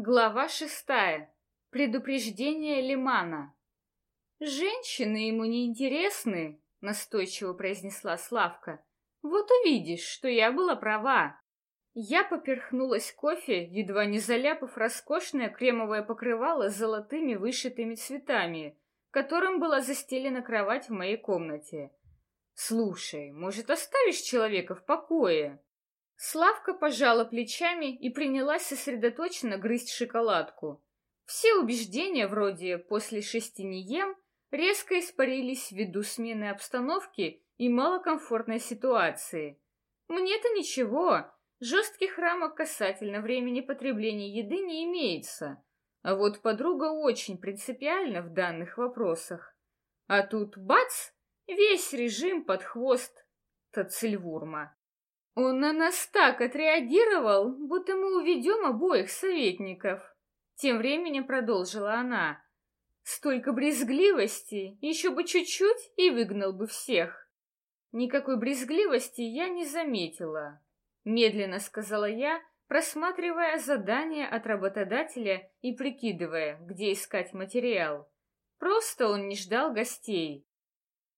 Глава шестая. Предупреждение Лимана. «Женщины ему не интересны», — настойчиво произнесла Славка. «Вот увидишь, что я была права». Я поперхнулась кофе, едва не заляпав роскошное кремовое покрывало с золотыми вышитыми цветами, которым была застелена кровать в моей комнате. «Слушай, может, оставишь человека в покое?» Славка пожала плечами и принялась сосредоточенно грызть шоколадку. Все убеждения вроде «после шести не ем» резко испарились ввиду смены обстановки и малокомфортной ситуации. Мне-то ничего, жестких рамок касательно времени потребления еды не имеется, а вот подруга очень принципиальна в данных вопросах. А тут бац, весь режим под хвост Тацельвурма. Он на нас так отреагировал, будто мы уведем обоих советников. Тем временем продолжила она. Столько брезгливости, еще бы чуть-чуть и выгнал бы всех. Никакой брезгливости я не заметила. Медленно сказала я, просматривая задание от работодателя и прикидывая, где искать материал. Просто он не ждал гостей.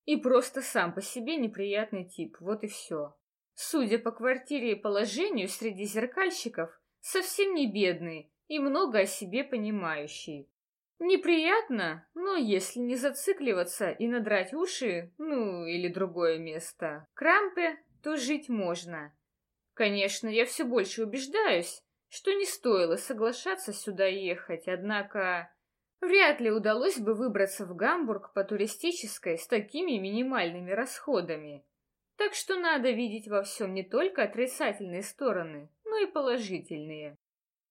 И просто сам по себе неприятный тип, вот и все. Судя по квартире и положению среди зеркальщиков, совсем не бедный и много о себе понимающий. Неприятно, но если не зацикливаться и надрать уши, ну или другое место, крампе, то жить можно. Конечно, я все больше убеждаюсь, что не стоило соглашаться сюда ехать, однако вряд ли удалось бы выбраться в Гамбург по туристической с такими минимальными расходами. Так что надо видеть во всем не только отрицательные стороны, но и положительные.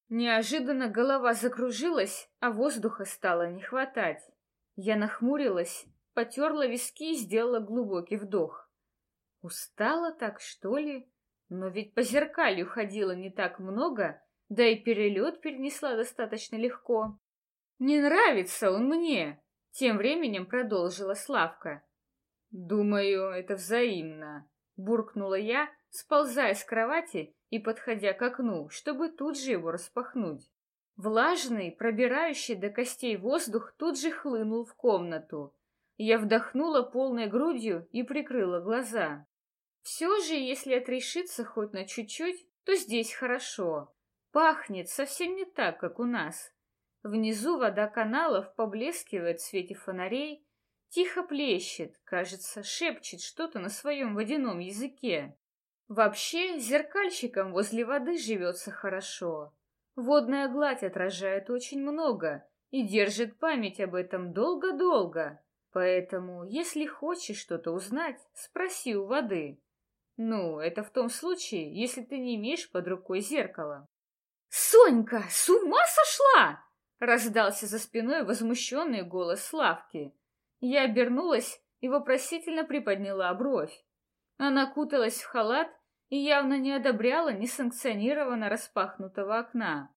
Неожиданно голова закружилась, а воздуха стало не хватать. Я нахмурилась, потерла виски и сделала глубокий вдох. Устала так, что ли? Но ведь по зеркалью ходила не так много, да и перелет перенесла достаточно легко. «Не нравится он мне!» — тем временем продолжила Славка. «Думаю, это взаимно», — буркнула я, сползая с кровати и подходя к окну, чтобы тут же его распахнуть. Влажный, пробирающий до костей воздух тут же хлынул в комнату. Я вдохнула полной грудью и прикрыла глаза. Все же, если отрешиться хоть на чуть-чуть, то здесь хорошо. Пахнет совсем не так, как у нас. Внизу вода каналов поблескивает в свете фонарей, Тихо плещет, кажется, шепчет что-то на своем водяном языке. Вообще, зеркальщикам возле воды живется хорошо. Водная гладь отражает очень много и держит память об этом долго-долго. Поэтому, если хочешь что-то узнать, спроси у воды. Ну, это в том случае, если ты не имеешь под рукой зеркало. «Сонька, с ума сошла!» — раздался за спиной возмущенный голос Славки. Я обернулась и вопросительно приподняла бровь. Она куталась в халат и явно не одобряла несанкционированно распахнутого окна.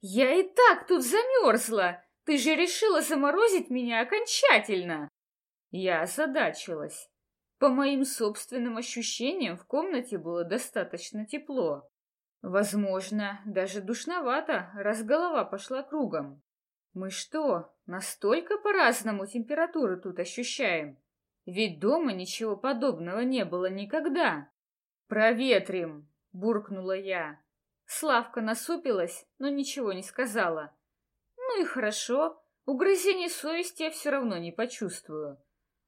«Я и так тут замерзла! Ты же решила заморозить меня окончательно!» Я озадачилась. По моим собственным ощущениям, в комнате было достаточно тепло. Возможно, даже душновато, раз голова пошла кругом. Мы что, настолько по-разному температуру тут ощущаем? Ведь дома ничего подобного не было никогда. Проветрим, буркнула я. Славка насупилась, но ничего не сказала. Ну и хорошо, угрызений совести я все равно не почувствую.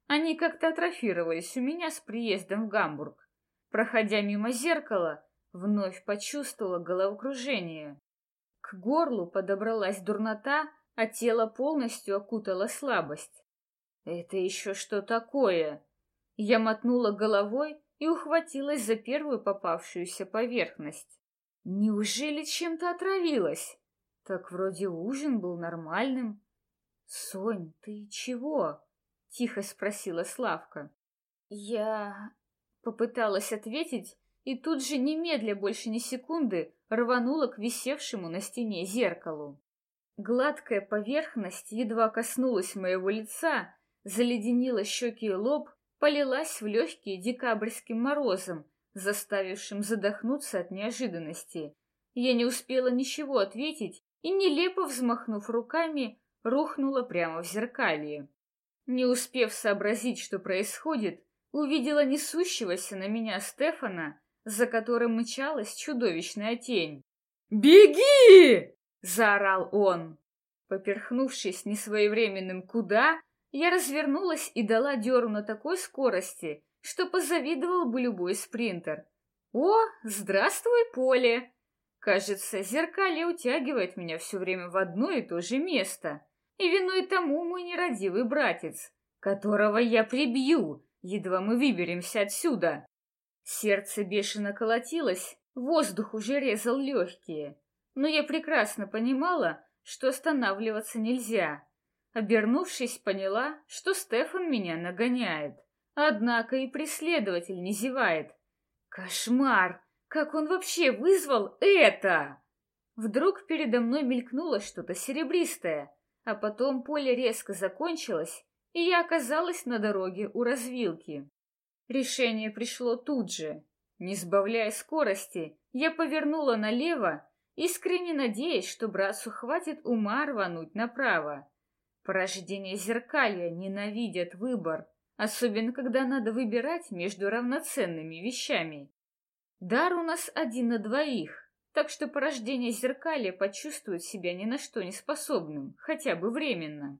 Они как-то атрофировались у меня с приездом в Гамбург. Проходя мимо зеркала, вновь почувствовала головокружение. К горлу подобралась дурнота, а тело полностью окутала слабость. «Это еще что такое?» Я мотнула головой и ухватилась за первую попавшуюся поверхность. «Неужели чем-то отравилась?» Так вроде ужин был нормальным. «Сонь, ты чего?» — тихо спросила Славка. «Я...» — попыталась ответить, и тут же, немедля больше ни секунды, рванула к висевшему на стене зеркалу. Гладкая поверхность едва коснулась моего лица, заледенила щеки и лоб, полилась в легкие декабрьским морозом, заставившим задохнуться от неожиданности. Я не успела ничего ответить и, нелепо взмахнув руками, рухнула прямо в зеркалье. Не успев сообразить, что происходит, увидела несущегося на меня Стефана, за которым мчалась чудовищная тень. «Беги!» — заорал он. Поперхнувшись несвоевременным «куда», я развернулась и дала дёру на такой скорости, что позавидовал бы любой спринтер. «О, здравствуй, поле!» Кажется, зеркалье утягивает меня все время в одно и то же место. И виной тому мой нерадивый братец, которого я прибью, едва мы выберемся отсюда. Сердце бешено колотилось, воздух уже резал легкие. Но я прекрасно понимала, что останавливаться нельзя. Обернувшись, поняла, что Стефан меня нагоняет. Однако и преследователь не зевает. Кошмар! Как он вообще вызвал это? Вдруг передо мной мелькнуло что-то серебристое, а потом поле резко закончилось, и я оказалась на дороге у развилки. Решение пришло тут же. Не сбавляя скорости, я повернула налево, искренне надеясь, что братцу хватит ума рвануть направо. Порождение зеркалья ненавидят выбор, особенно когда надо выбирать между равноценными вещами. Дар у нас один на двоих, так что порождение зеркалья почувствует себя ни на что не способным, хотя бы временно.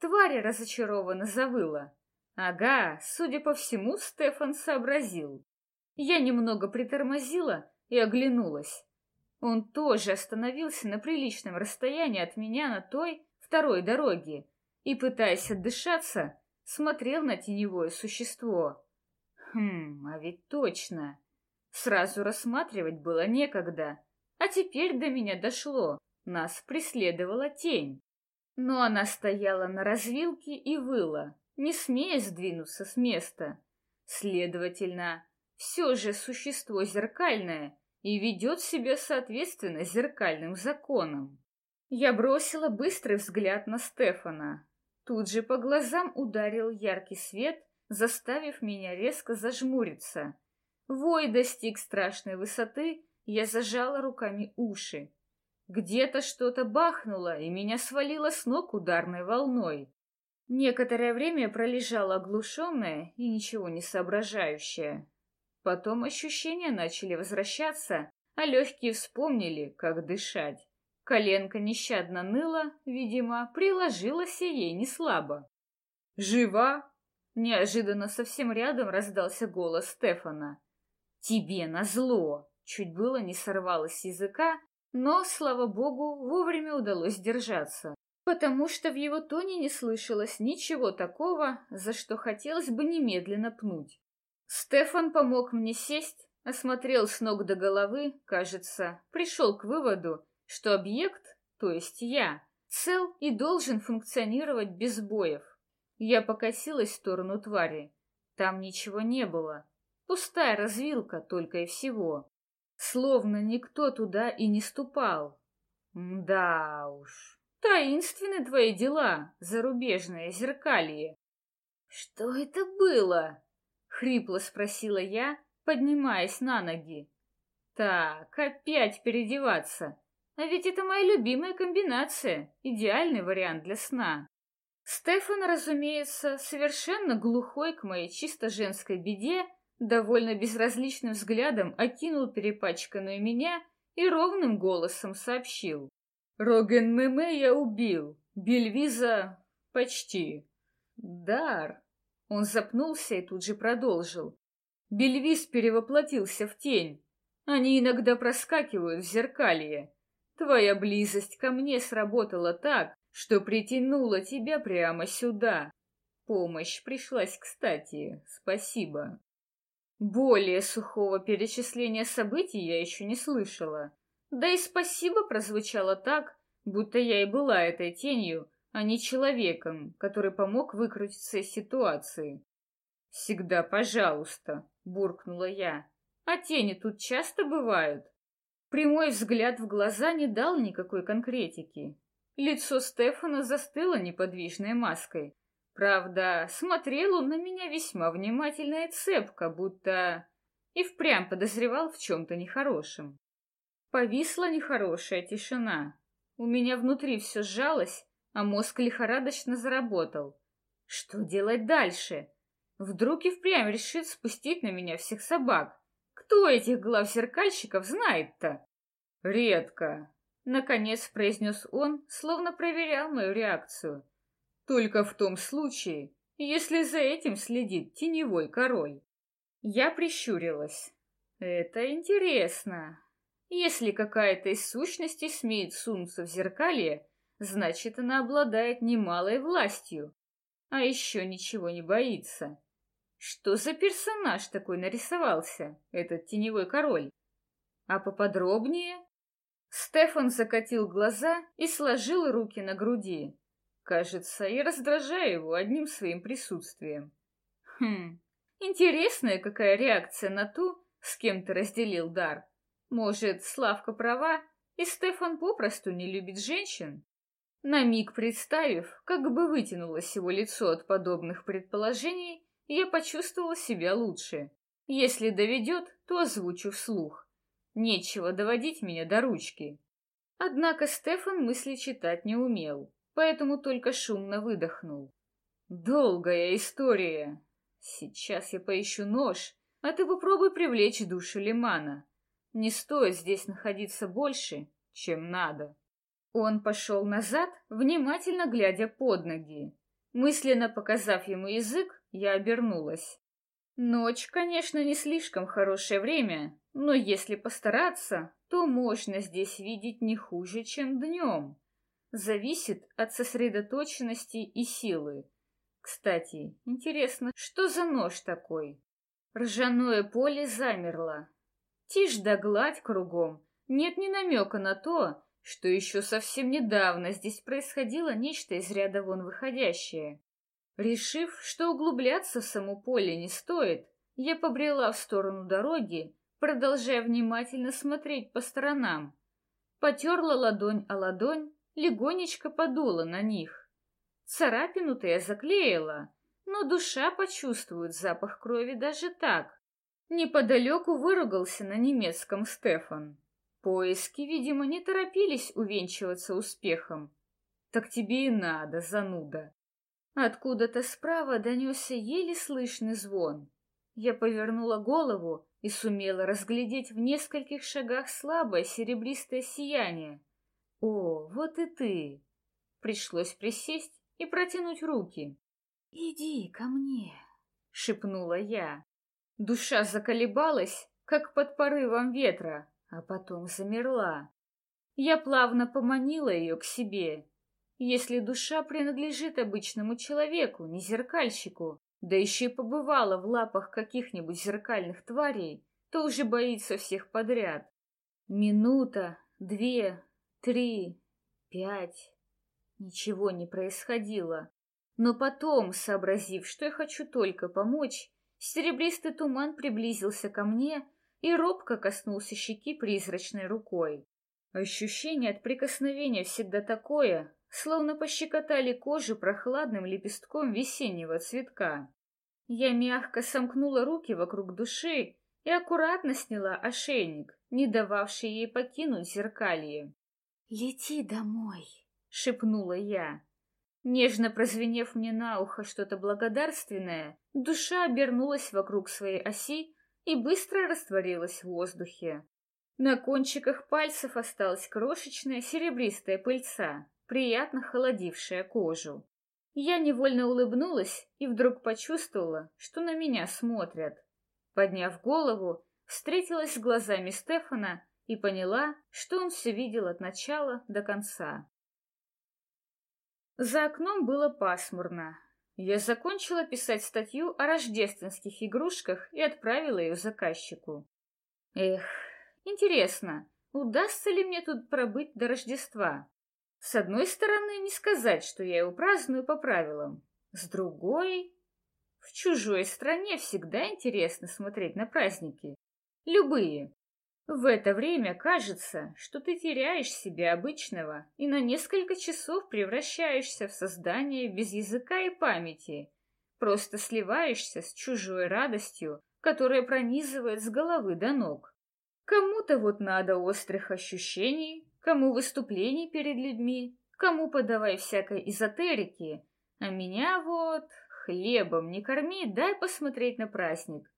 Тварь разочарованно завыла. Ага, судя по всему, Стефан сообразил. Я немного притормозила и оглянулась. Он тоже остановился на приличном расстоянии от меня на той, второй дороге и, пытаясь отдышаться, смотрел на теневое существо. Хм, а ведь точно. Сразу рассматривать было некогда, а теперь до меня дошло. Нас преследовала тень. Но она стояла на развилке и выла, не смея сдвинуться с места. Следовательно, все же существо зеркальное и ведет себя соответственно зеркальным законам. Я бросила быстрый взгляд на Стефана. Тут же по глазам ударил яркий свет, заставив меня резко зажмуриться. Вой достиг страшной высоты, я зажала руками уши. Где-то что-то бахнуло, и меня свалило с ног ударной волной. Некоторое время пролежала оглушенная и ничего не соображающая. Потом ощущения начали возвращаться, а легкие вспомнили, как дышать. Коленка нещадно ныла, видимо, приложилась ей не слабо. «Жива?» Неожиданно совсем рядом раздался голос Стефана. «Тебе назло!» Чуть было не сорвалось с языка, но, слава богу, вовремя удалось держаться, потому что в его тоне не слышалось ничего такого, за что хотелось бы немедленно пнуть. Стефан помог мне сесть, осмотрел с ног до головы, кажется, пришел к выводу, что объект, то есть я, цел и должен функционировать без боев. Я покосилась в сторону твари. Там ничего не было. Пустая развилка только и всего. Словно никто туда и не ступал. Да уж, таинственны твои дела, зарубежное зеркалье. Что это было? Хрипло спросила я, поднимаясь на ноги. Так, опять переодеваться. А ведь это моя любимая комбинация, идеальный вариант для сна. Стефан, разумеется, совершенно глухой к моей чисто женской беде, довольно безразличным взглядом окинул перепачканную меня и ровным голосом сообщил. «Роген Меме я убил, Бельвиза почти. Дар». Он запнулся и тут же продолжил. Бельвиз перевоплотился в тень. Они иногда проскакивают в зеркалье. Твоя близость ко мне сработала так, что притянула тебя прямо сюда. Помощь пришлась кстати, спасибо. Более сухого перечисления событий я еще не слышала. Да и спасибо прозвучало так, будто я и была этой тенью, а не человеком, который помог выкрутиться из ситуации. «Всегда пожалуйста», — буркнула я. «А тени тут часто бывают?» Прямой взгляд в глаза не дал никакой конкретики. Лицо Стефана застыло неподвижной маской. Правда, смотрел он на меня весьма внимательно и цепко, будто и впрямь подозревал в чем-то нехорошем. Повисла нехорошая тишина. У меня внутри все сжалось, а мозг лихорадочно заработал. Что делать дальше? Вдруг и впрямь решит спустить на меня всех собак. Кто этих глав зеркальщиков знает-то? Редко, наконец произнес он, словно проверял мою реакцию. Только в том случае, если за этим следит теневой король. Я прищурилась. Это интересно. Если какая-то из сущностей смеет сунуться в зеркалье, значит, она обладает немалой властью, а еще ничего не боится. Что за персонаж такой нарисовался, этот теневой король? А поподробнее? Стефан закатил глаза и сложил руки на груди. Кажется, я раздражаю его одним своим присутствием. Хм, интересная какая реакция на ту, с кем ты разделил дар. Может, Славка права, и Стефан попросту не любит женщин? На миг представив, как бы вытянулось его лицо от подобных предположений, я почувствовала себя лучше. Если доведет, то озвучу вслух. Нечего доводить меня до ручки. Однако Стефан мысли читать не умел, поэтому только шумно выдохнул. Долгая история. Сейчас я поищу нож, а ты попробуй привлечь душу Лимана. Не стоит здесь находиться больше, чем надо. Он пошел назад, внимательно глядя под ноги. Мысленно показав ему язык, я обернулась. Ночь, конечно, не слишком хорошее время, но если постараться, то можно здесь видеть не хуже, чем днем. Зависит от сосредоточенности и силы. Кстати, интересно, что за нож такой? Ржаное поле замерло. Тишь да гладь кругом. Нет ни намека на то, что еще совсем недавно здесь происходило нечто из ряда вон выходящее. Решив, что углубляться в само поле не стоит, я побрела в сторону дороги, продолжая внимательно смотреть по сторонам. Потерла ладонь о ладонь, легонечко подула на них. Царапину-то я заклеила, но душа почувствует запах крови даже так. Неподалеку выругался на немецком Стефан. Поиски, видимо, не торопились увенчиваться успехом. Так тебе и надо, зануда. Откуда-то справа донесся еле слышный звон. Я повернула голову и сумела разглядеть в нескольких шагах слабое серебристое сияние. «О, вот и ты!» Пришлось присесть и протянуть руки. «Иди ко мне!» — шепнула я. Душа заколебалась, как под порывом ветра, а потом замерла. Я плавно поманила ее к себе если душа принадлежит обычному человеку, не зеркальщику, да еще и побывала в лапах каких-нибудь зеркальных тварей, то уже боится всех подряд. Минута, две, три, пять. Ничего не происходило. Но потом, сообразив, что я хочу только помочь, серебристый туман приблизился ко мне и робко коснулся щеки призрачной рукой. Ощущение от прикосновения всегда такое, словно пощекотали кожу прохладным лепестком весеннего цветка. Я мягко сомкнула руки вокруг души и аккуратно сняла ошейник, не дававший ей покинуть зеркалье. «Лети домой», — шепнула я. Нежно прозвенев мне на ухо что-то благодарственное, душа обернулась вокруг своей оси и быстро растворилась в воздухе. На кончиках пальцев осталась крошечная серебристая пыльца приятно холодившая кожу. Я невольно улыбнулась и вдруг почувствовала, что на меня смотрят. Подняв голову, встретилась с глазами Стефана и поняла, что он все видел от начала до конца. За окном было пасмурно. Я закончила писать статью о рождественских игрушках и отправила ее заказчику. Эх, интересно, удастся ли мне тут пробыть до Рождества? С одной стороны, не сказать, что я его праздную по правилам. С другой, в чужой стране всегда интересно смотреть на праздники. Любые. В это время кажется, что ты теряешь себя обычного и на несколько часов превращаешься в создание без языка и памяти. Просто сливаешься с чужой радостью, которая пронизывает с головы до ног. Кому-то вот надо острых ощущений, Кому выступлений перед людьми, кому подавай всякой эзотерики, а меня вот хлебом не корми, дай посмотреть на праздник.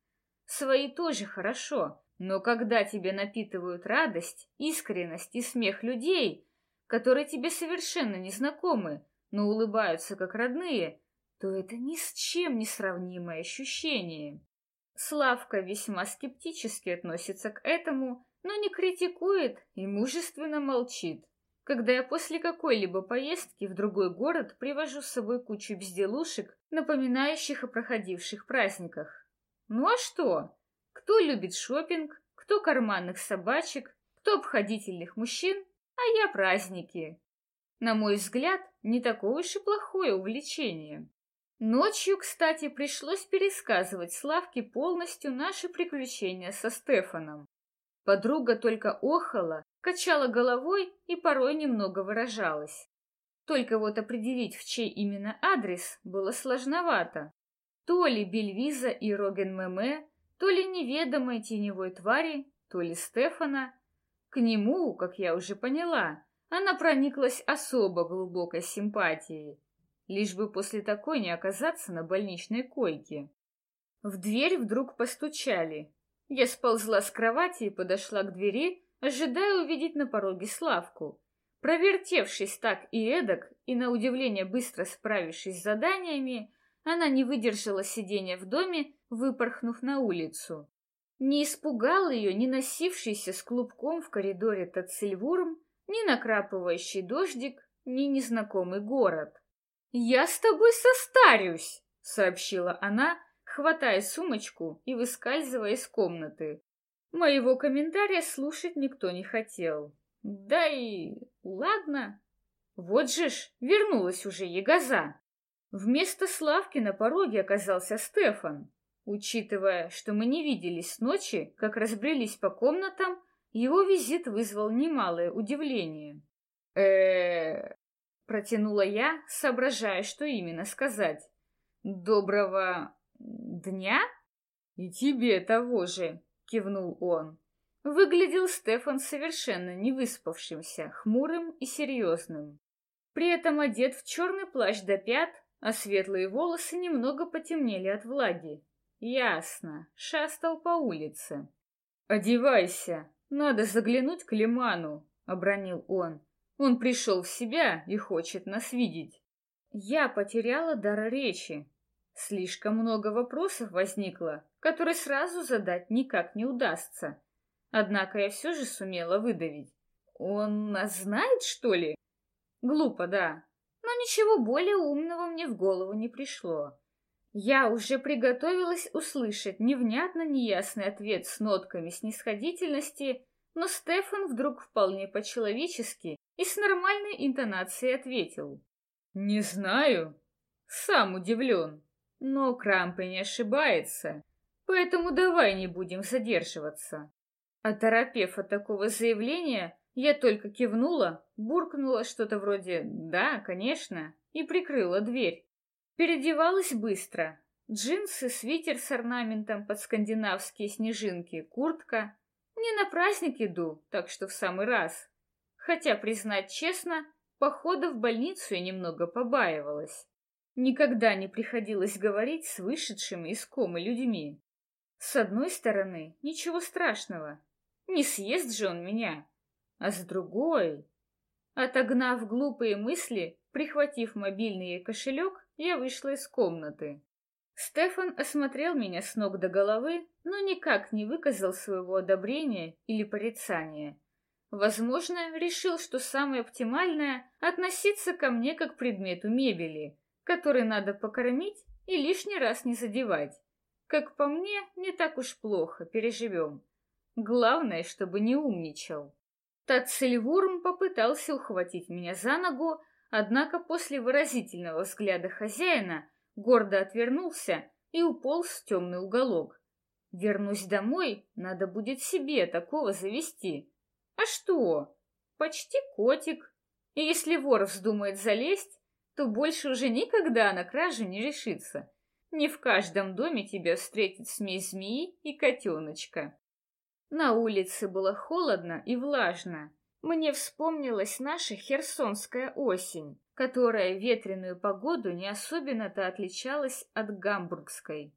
Свои тоже хорошо, но когда тебе напитывают радость, искренность и смех людей, которые тебе совершенно не знакомы, но улыбаются как родные, то это ни с чем не сравнимое ощущение. Славка весьма скептически относится к этому, но не критикует и мужественно молчит. Когда я после какой-либо поездки в другой город привожу с собой кучу безделушек, напоминающих о проходивших праздниках. Ну а что? Кто любит шопинг, кто карманных собачек, кто обходительных мужчин, а я праздники. На мой взгляд, не такое уж и плохое увлечение. Ночью, кстати, пришлось пересказывать Славке полностью наши приключения со Стефаном. Подруга только охала, качала головой и порой немного выражалась. Только вот определить, в чей именно адрес, было сложновато. То ли Бельвиза и Роген Меме, то ли неведомой теневой твари, то ли Стефана. К нему, как я уже поняла, она прониклась особо глубокой симпатией лишь бы после такой не оказаться на больничной койке. В дверь вдруг постучали. Я сползла с кровати и подошла к двери, ожидая увидеть на пороге Славку. Провертевшись так и эдак, и на удивление быстро справившись с заданиями, она не выдержала сидения в доме, выпорхнув на улицу. Не испугал ее ни носившийся с клубком в коридоре Тацельвурм, ни накрапывающий дождик, ни незнакомый город. «Я с тобой состарюсь», — сообщила она, хватая сумочку и выскальзывая из комнаты. Моего комментария слушать никто не хотел. Да и ладно. Вот же ж, вернулась уже ягоза. Вместо Славки на пороге оказался Стефан. Учитывая, что мы не виделись с ночи, как разбрелись по комнатам, его визит вызвал немалое удивление. э Протянула я, соображая, что именно сказать. «Доброго дня?» «И тебе того же», — кивнул он. Выглядел Стефан совершенно невыспавшимся, хмурым и серьезным. При этом одет в черный плащ до пят, а светлые волосы немного потемнели от влаги. Ясно, шастал по улице. «Одевайся, надо заглянуть к Лиману», — обронил он. Он пришел в себя и хочет нас видеть. Я потеряла дар речи. Слишком много вопросов возникло, которые сразу задать никак не удастся. Однако я все же сумела выдавить. Он нас знает, что ли? Глупо, да. Но ничего более умного мне в голову не пришло. Я уже приготовилась услышать невнятно неясный ответ с нотками снисходительности, но Стефан вдруг вполне по-человечески и с нормальной интонацией ответил. «Не знаю. Сам удивлен. Но Крампы не ошибается, поэтому давай не будем задерживаться». Оторопев от такого заявления, я только кивнула, буркнула что-то вроде «да, конечно» и прикрыла дверь. Переодевалась быстро. Джинсы, свитер с орнаментом под скандинавские снежинки, куртка. Не на праздник иду, так что в самый раз. Хотя, признать честно, похода в больницу я немного побаивалась. Никогда не приходилось говорить с вышедшими из комы людьми. С одной стороны, ничего страшного. Не съест же он меня. А с другой... Отогнав глупые мысли, прихватив мобильный и кошелек, я вышла из комнаты. Стефан осмотрел меня с ног до головы, но никак не выказал своего одобрения или порицания. Возможно, решил, что самое оптимальное — относиться ко мне как к предмету мебели, который надо покормить и лишний раз не задевать. Как по мне, не так уж плохо, переживем. Главное, чтобы не умничал. Тацельвурм попытался ухватить меня за ногу, однако после выразительного взгляда хозяина гордо отвернулся и уполз в темный уголок. Вернусь домой, надо будет себе такого завести. А что? Почти котик. И если вор вздумает залезть, то больше уже никогда на кражу не решится. Не в каждом доме тебя встретит смесь змеи и котеночка. На улице было холодно и влажно. Мне вспомнилась наша херсонская осень, которая ветреную погоду не особенно-то отличалась от гамбургской.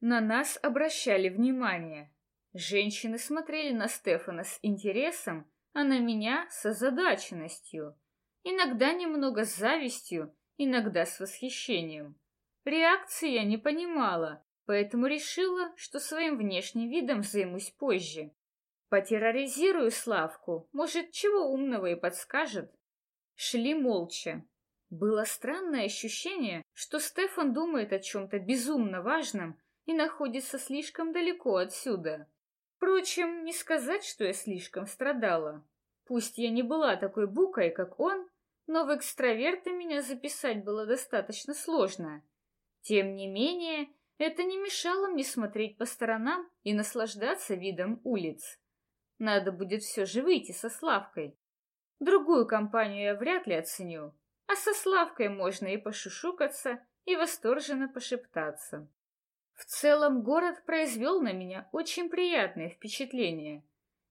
На нас обращали внимание. Женщины смотрели на Стефана с интересом, а на меня с озадаченностью. Иногда немного с завистью, иногда с восхищением. Реакции я не понимала, поэтому решила, что своим внешним видом займусь позже. Потерроризирую Славку, может, чего умного и подскажет. Шли молча. Было странное ощущение, что Стефан думает о чем-то безумно важном и находится слишком далеко отсюда. Впрочем, не сказать, что я слишком страдала. Пусть я не была такой букой, как он, но в экстраверты меня записать было достаточно сложно. Тем не менее, это не мешало мне смотреть по сторонам и наслаждаться видом улиц. Надо будет все же выйти со Славкой. Другую компанию я вряд ли оценю, а со Славкой можно и пошушукаться, и восторженно пошептаться. В целом город произвел на меня очень приятное впечатление.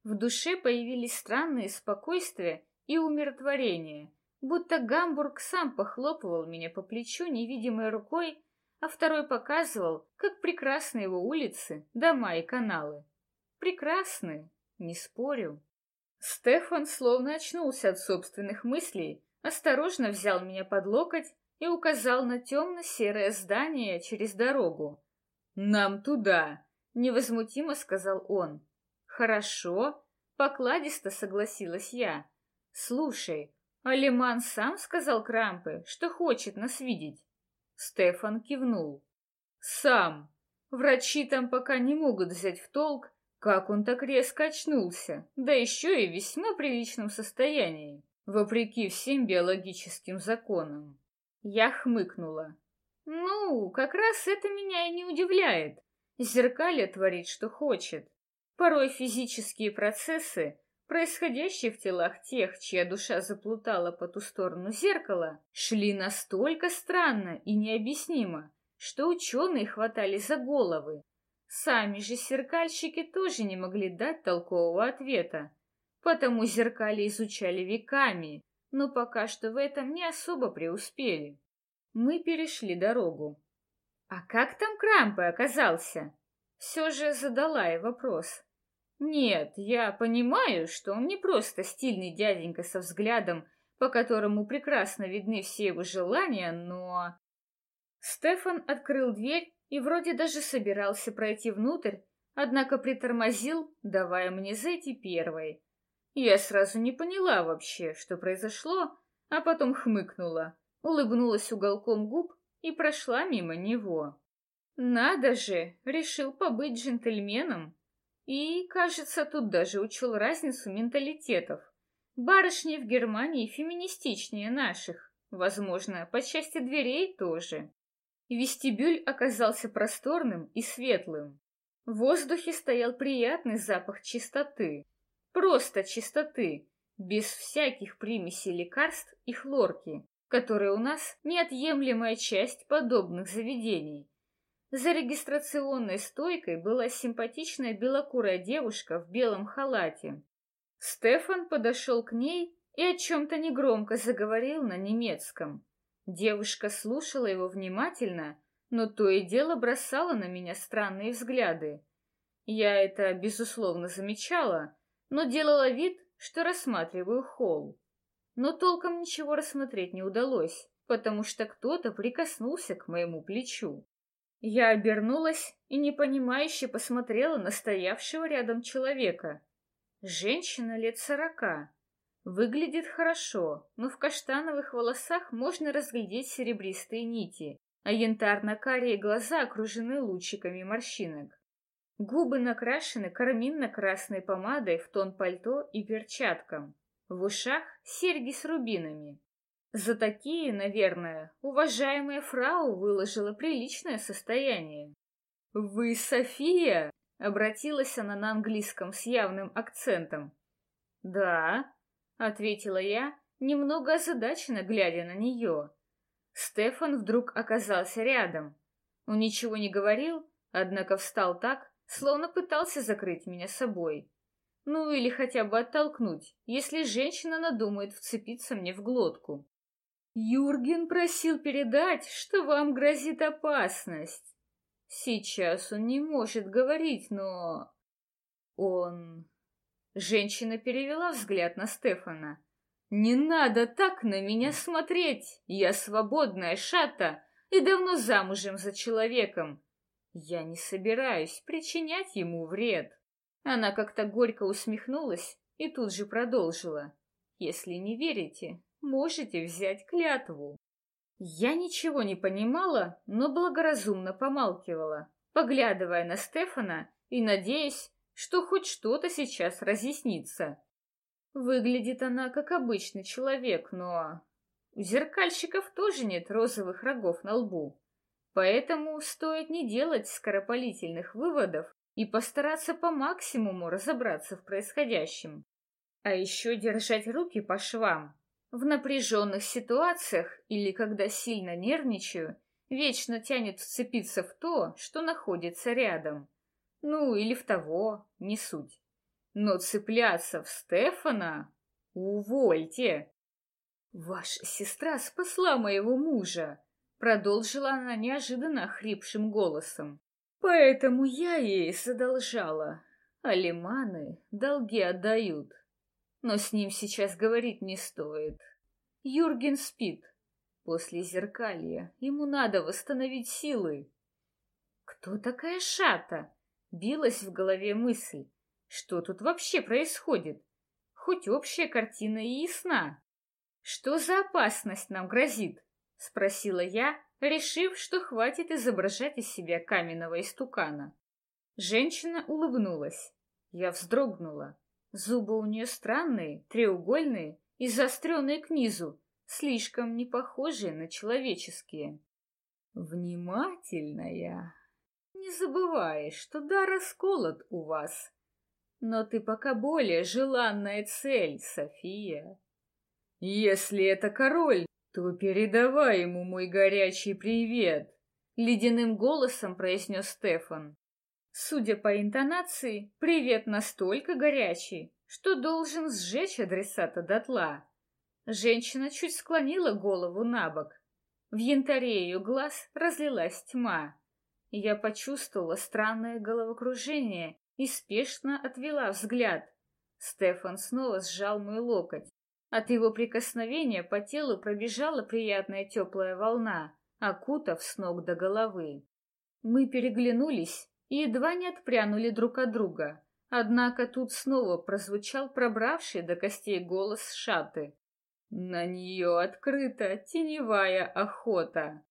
В душе появились странные спокойствие и умиротворение, будто Гамбург сам похлопывал меня по плечу невидимой рукой, а второй показывал, как прекрасны его улицы, дома и каналы. Прекрасны, не спорю. Стефан словно очнулся от собственных мыслей, осторожно взял меня под локоть и указал на темно-серое здание через дорогу. «Нам туда!» — невозмутимо сказал он. «Хорошо», — покладисто согласилась я. «Слушай, Алиман сам сказал Крампе, что хочет нас видеть?» Стефан кивнул. «Сам. Врачи там пока не могут взять в толк, как он так резко очнулся, да еще и в весьма приличном состоянии, вопреки всем биологическим законам. Я хмыкнула. Ну, как раз это меня и не удивляет. Зеркалье творит, что хочет. Порой физические процессы, происходящие в телах тех, чья душа заплутала по ту сторону зеркала, шли настолько странно и необъяснимо, что ученые хватали за головы, Сами же зеркальщики тоже не могли дать толкового ответа, потому зеркали изучали веками, но пока что в этом не особо преуспели. Мы перешли дорогу. «А как там Крампы оказался?» Все же задала я вопрос. «Нет, я понимаю, что он не просто стильный дяденька со взглядом, по которому прекрасно видны все его желания, но...» Стефан открыл дверь и вроде даже собирался пройти внутрь, однако притормозил, давая мне зайти первой. Я сразу не поняла вообще, что произошло, а потом хмыкнула, улыбнулась уголком губ и прошла мимо него. Надо же, решил побыть джентльменом. И, кажется, тут даже учел разницу менталитетов. Барышни в Германии феминистичнее наших, возможно, по части дверей тоже. Вестибюль оказался просторным и светлым. В воздухе стоял приятный запах чистоты. Просто чистоты, без всяких примесей лекарств и хлорки, которые у нас неотъемлемая часть подобных заведений. За регистрационной стойкой была симпатичная белокурая девушка в белом халате. Стефан подошел к ней и о чем-то негромко заговорил на немецком. Девушка слушала его внимательно, но то и дело бросала на меня странные взгляды. Я это, безусловно, замечала, но делала вид, что рассматриваю холл. Но толком ничего рассмотреть не удалось, потому что кто-то прикоснулся к моему плечу. Я обернулась и непонимающе посмотрела на стоявшего рядом человека. Женщина лет сорока, Выглядит хорошо, но в каштановых волосах можно разглядеть серебристые нити, а янтарно-карие глаза окружены лучиками морщинок. Губы накрашены карминно-красной помадой в тон пальто и перчаткам. В ушах серьги с рубинами. За такие, наверное, уважаемая фрау выложила приличное состояние. «Вы София?» — обратилась она на английском с явным акцентом. «Да», ответила я, немного озадаченно глядя на нее. Стефан вдруг оказался рядом. Он ничего не говорил, однако встал так, словно пытался закрыть меня собой. Ну или хотя бы оттолкнуть, если женщина надумает вцепиться мне в глотку. Юрген просил передать, что вам грозит опасность. Сейчас он не может говорить, но... Он... Женщина перевела взгляд на Стефана. «Не надо так на меня смотреть! Я свободная шата и давно замужем за человеком. Я не собираюсь причинять ему вред». Она как-то горько усмехнулась и тут же продолжила. «Если не верите, можете взять клятву». Я ничего не понимала, но благоразумно помалкивала, поглядывая на Стефана и надеясь, что хоть что-то сейчас разъяснится. Выглядит она как обычный человек, но... У зеркальщиков тоже нет розовых рогов на лбу. Поэтому стоит не делать скоропалительных выводов и постараться по максимуму разобраться в происходящем. А еще держать руки по швам. В напряженных ситуациях или когда сильно нервничаю, вечно тянет вцепиться в то, что находится рядом. Ну, или в того, не суть. Но цепляться в Стефана? Увольте! Ваша сестра спасла моего мужа, продолжила она неожиданно хрипшим голосом. Поэтому я ей задолжала. Алиманы долги отдают. Но с ним сейчас говорить не стоит. Юрген спит. После зеркалья ему надо восстановить силы. Кто такая Шата? Билась в голове мысль. Что тут вообще происходит? Хоть общая картина и ясна. Что за опасность нам грозит? Спросила я, решив, что хватит изображать из себя каменного истукана. Женщина улыбнулась. Я вздрогнула. Зубы у нее странные, треугольные и заостренные к низу, слишком не похожие на человеческие. Внимательная. Не забывай, что дар расколот у вас. Но ты пока более желанная цель, София. Если это король, то передавай ему мой горячий привет, ледяным голосом произнес Стефан. Судя по интонации, привет настолько горячий, что должен сжечь адресата дотла. Женщина чуть склонила голову на бок. В янтаре ее глаз разлилась тьма. Я почувствовала странное головокружение и спешно отвела взгляд. Стефан снова сжал мой локоть. От его прикосновения по телу пробежала приятная теплая волна, окутав с ног до головы. Мы переглянулись и едва не отпрянули друг от друга. Однако тут снова прозвучал пробравший до костей голос Шаты. На нее открыта теневая охота.